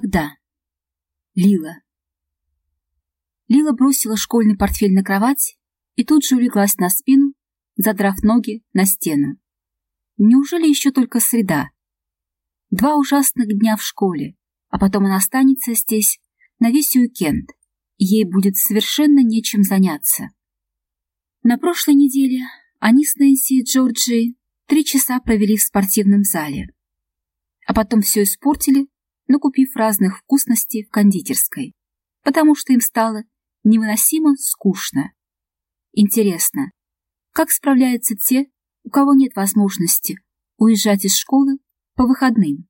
Тогда. Лила. Лила бросила школьный портфель на кровать и тут же улеглась на спину, задрав ноги на стену. Неужели еще только среда? Два ужасных дня в школе, а потом она останется здесь на весь уикенд, и ей будет совершенно нечем заняться. На прошлой неделе они с Нэнси и Джорджией три часа провели в спортивном зале, а потом все испортили, накупив разных вкусностей в кондитерской, потому что им стало невыносимо скучно. Интересно, как справляются те, у кого нет возможности уезжать из школы по выходным?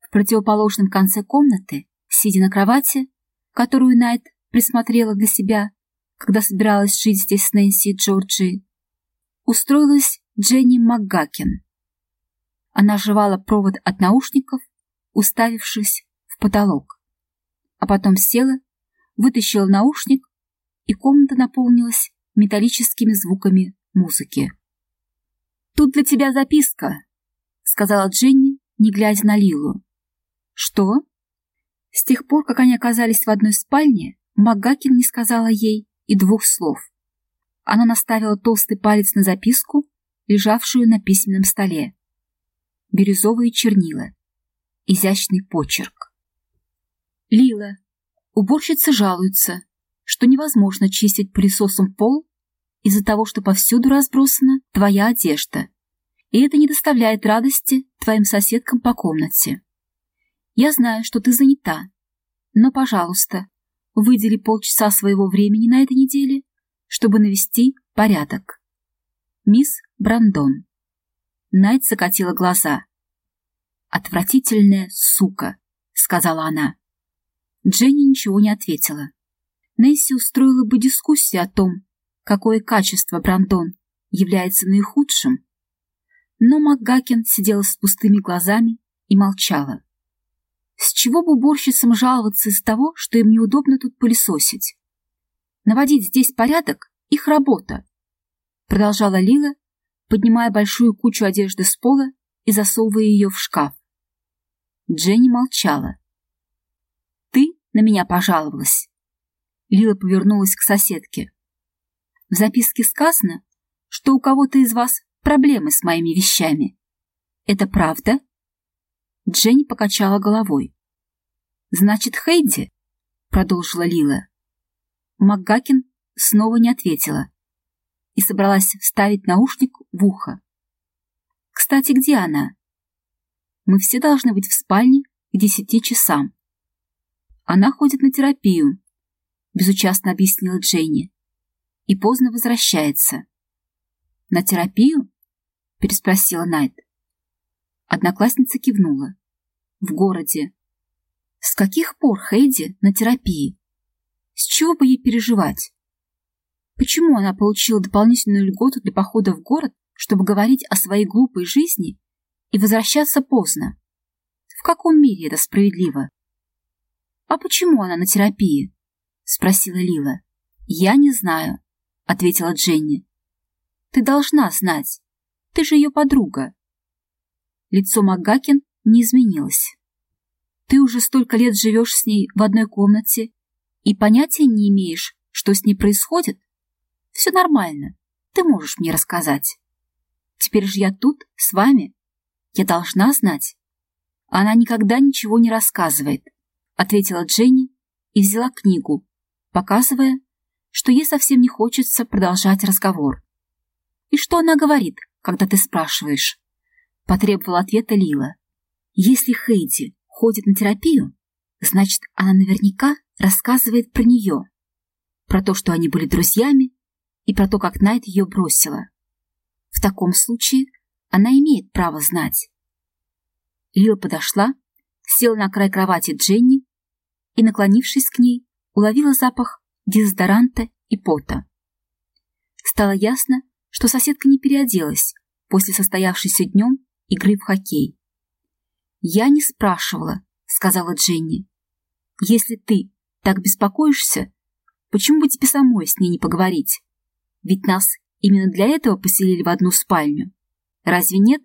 В противоположном конце комнаты, сидя на кровати, которую Найт присмотрела для себя, когда собиралась жить здесь с Нэнси и Джорджией, устроилась Дженни МакГакин. Она жевала провод от наушников, уставившись в потолок, а потом села, вытащила наушник, и комната наполнилась металлическими звуками музыки. «Тут для тебя записка», — сказала Дженни, не глядя на Лилу. «Что?» С тех пор, как они оказались в одной спальне, Магакин не сказала ей и двух слов. Она наставила толстый палец на записку, лежавшую на письменном столе. Бирюзовые чернила. Изящный почерк. Лила. Уборщицы жалуются, что невозможно чистить пылесосом пол из-за того, что повсюду разбросана твоя одежда, и это не доставляет радости твоим соседкам по комнате. Я знаю, что ты занята, но, пожалуйста, выдели полчаса своего времени на этой неделе, чтобы навести порядок. Мисс Брандон. Найт закатила глаза. «Отвратительная сука», — сказала она. Дженни ничего не ответила. Несси устроила бы дискуссию о том, какое качество Брандон является наихудшим. Но МакГакен сидела с пустыми глазами и молчала. С чего бы уборщицам жаловаться из того, что им неудобно тут пылесосить? Наводить здесь порядок — их работа, продолжала Лила, поднимая большую кучу одежды с пола и засовывая ее в шкаф. Дженни молчала. «Ты на меня пожаловалась?» Лила повернулась к соседке. В записке сказано, что у кого-то из вас проблемы с моими вещами. Это правда? Дженни покачала головой. Значит, Хейди? Продолжила Лила. МакГакин снова не ответила и собралась вставить наушник в ухо. Кстати, где она? Мы все должны быть в спальне к десяти часам. Она ходит на терапию, безучастно объяснила Дженни и поздно возвращается. «На терапию?» — переспросила Найт. Одноклассница кивнула. «В городе». «С каких пор Хейди на терапии? С чего бы ей переживать? Почему она получила дополнительную льготу для похода в город, чтобы говорить о своей глупой жизни и возвращаться поздно? В каком мире это справедливо?» «А почему она на терапии?» — спросила Лила. «Я не знаю. — ответила Дженни. «Ты должна знать. Ты же ее подруга». Лицо МакГакин не изменилось. «Ты уже столько лет живешь с ней в одной комнате и понятия не имеешь, что с ней происходит? Все нормально. Ты можешь мне рассказать. Теперь же я тут, с вами. Я должна знать». «Она никогда ничего не рассказывает», — ответила Дженни и взяла книгу, показывая, что ей совсем не хочется продолжать разговор. «И что она говорит, когда ты спрашиваешь?» — потребовала ответа Лила. «Если Хейди ходит на терапию, значит, она наверняка рассказывает про нее, про то, что они были друзьями, и про то, как Найт ее бросила. В таком случае она имеет право знать». Лила подошла, села на край кровати Дженни и, наклонившись к ней, уловила запах дезодоранта и пота. Стало ясно, что соседка не переоделась после состоявшейся днем игры в хоккей. «Я не спрашивала», — сказала Дженни. «Если ты так беспокоишься, почему бы тебе самой с ней не поговорить? Ведь нас именно для этого поселили в одну спальню. Разве нет?»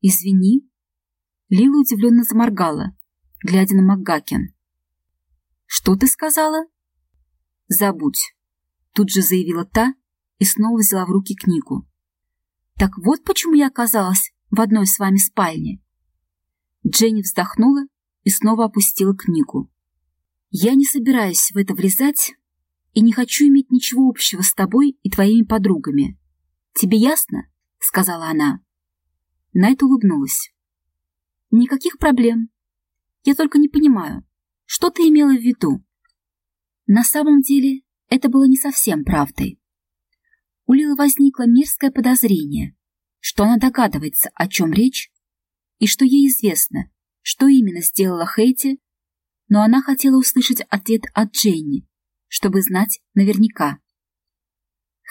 «Извини». Лила удивленно заморгала. глядя на МакГакен. «Что ты сказала?» «Забудь», — тут же заявила та и снова взяла в руки книгу. «Так вот почему я оказалась в одной с вами спальне». Дженни вздохнула и снова опустила книгу. «Я не собираюсь в это влезать и не хочу иметь ничего общего с тобой и твоими подругами. Тебе ясно?» — сказала она. Найт улыбнулась. «Никаких проблем. Я только не понимаю, что ты имела в виду?» На самом деле это было не совсем правдой. У Лилы возникло мерзкое подозрение, что она догадывается, о чем речь, и что ей известно, что именно сделала Хейти, но она хотела услышать ответ от Дженни, чтобы знать наверняка.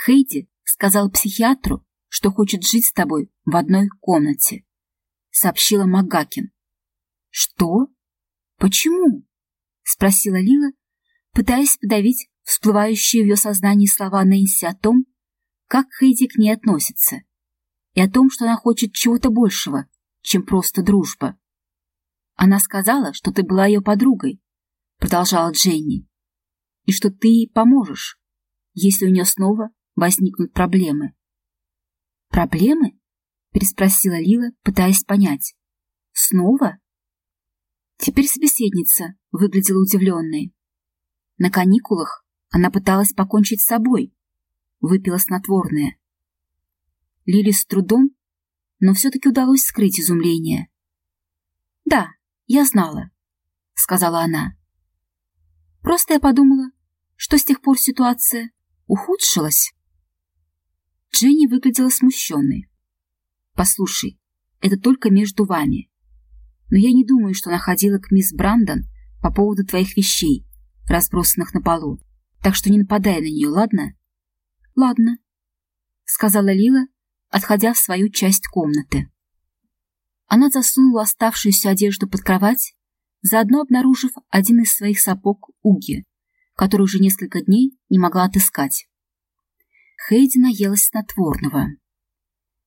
Хейти сказал психиатру, что хочет жить с тобой в одной комнате, сообщила Магакин. Что? Почему? спросила Лила, пытаясь подавить всплывающие в ее сознании слова Нэнси о том, как Хейди к ней относится, и о том, что она хочет чего-то большего, чем просто дружба. Она сказала, что ты была ее подругой, продолжала Дженни, и что ты ей поможешь, если у нее снова возникнут проблемы. Проблемы? Переспросила Лила, пытаясь понять. Снова? Теперь собеседница выглядела удивленной. На каникулах она пыталась покончить с собой, выпила снотворное. Лили с трудом, но все-таки удалось скрыть изумление. «Да, я знала», — сказала она. «Просто я подумала, что с тех пор ситуация ухудшилась». Дженни выглядела смущенной. «Послушай, это только между вами. Но я не думаю, что она ходила к мисс Брандон по поводу твоих вещей, разбросанных на полу. Так что не нападай на нее, ладно?» «Ладно», — сказала Лила, отходя в свою часть комнаты. Она засунула оставшуюся одежду под кровать, заодно обнаружив один из своих сапог Уги, который уже несколько дней не могла отыскать. Хейди наелась снотворного.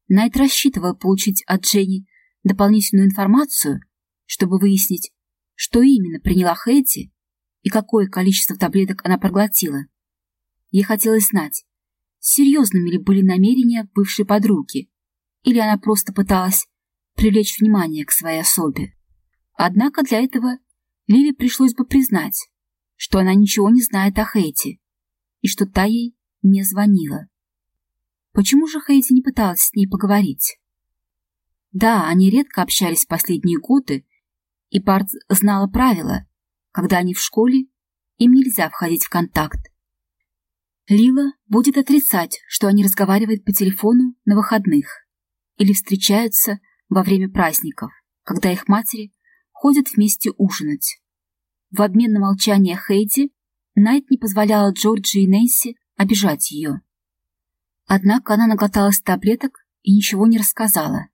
Найт рассчитывал получить от Дженни дополнительную информацию, чтобы выяснить, что именно приняла Хейди и какое количество таблеток она проглотила. Ей хотелось знать, серьезными ли были намерения бывшей подруги, или она просто пыталась привлечь внимание к своей особе. Однако для этого Лили пришлось бы признать, что она ничего не знает о Хейти и что та ей не звонила. Почему же Хейти не пыталась с ней поговорить? Да, они редко общались последние годы, и Барт знала правила, когда они в школе, им нельзя входить в контакт. Лила будет отрицать, что они разговаривают по телефону на выходных или встречаются во время праздников, когда их матери ходят вместе ужинать. В обмен на молчание Хейди Найт не позволяла Джорджи и Нэнси обижать ее. Однако она наглоталась таблеток и ничего не рассказала.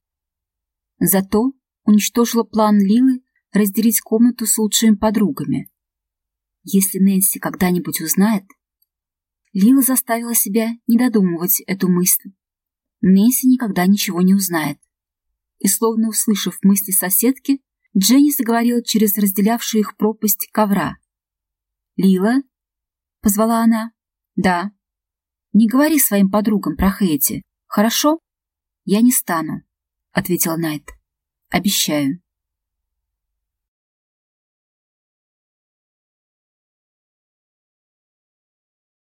Зато уничтожила план Лилы разделить комнату с лучшими подругами. Если Нэнси когда-нибудь узнает... Лила заставила себя не додумывать эту мысль. Нэнси никогда ничего не узнает. И словно услышав мысли соседки, Дженни заговорила через разделявшую их пропасть ковра. «Лила?» — позвала она. «Да». «Не говори своим подругам про Хэти, хорошо?» «Я не стану», — ответила Найт. «Обещаю».